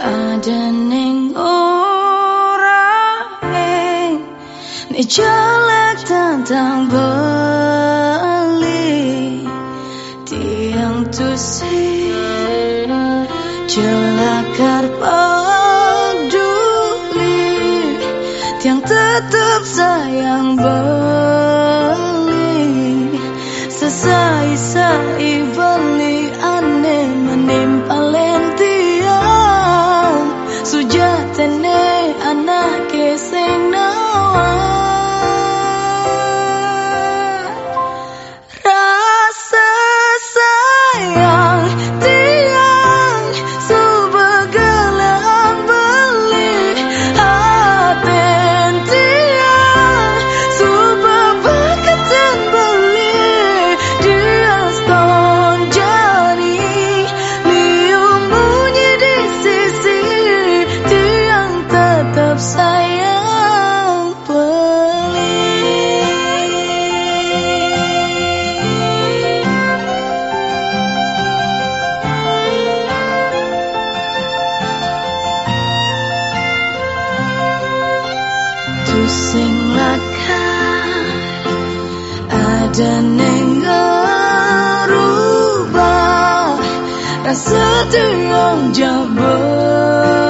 ada ning ora ni jelek tentang beli tiang tusi celakar peduli. Tiang tetap sayang beli sing lakar ada neng rubah rasa yang jabeli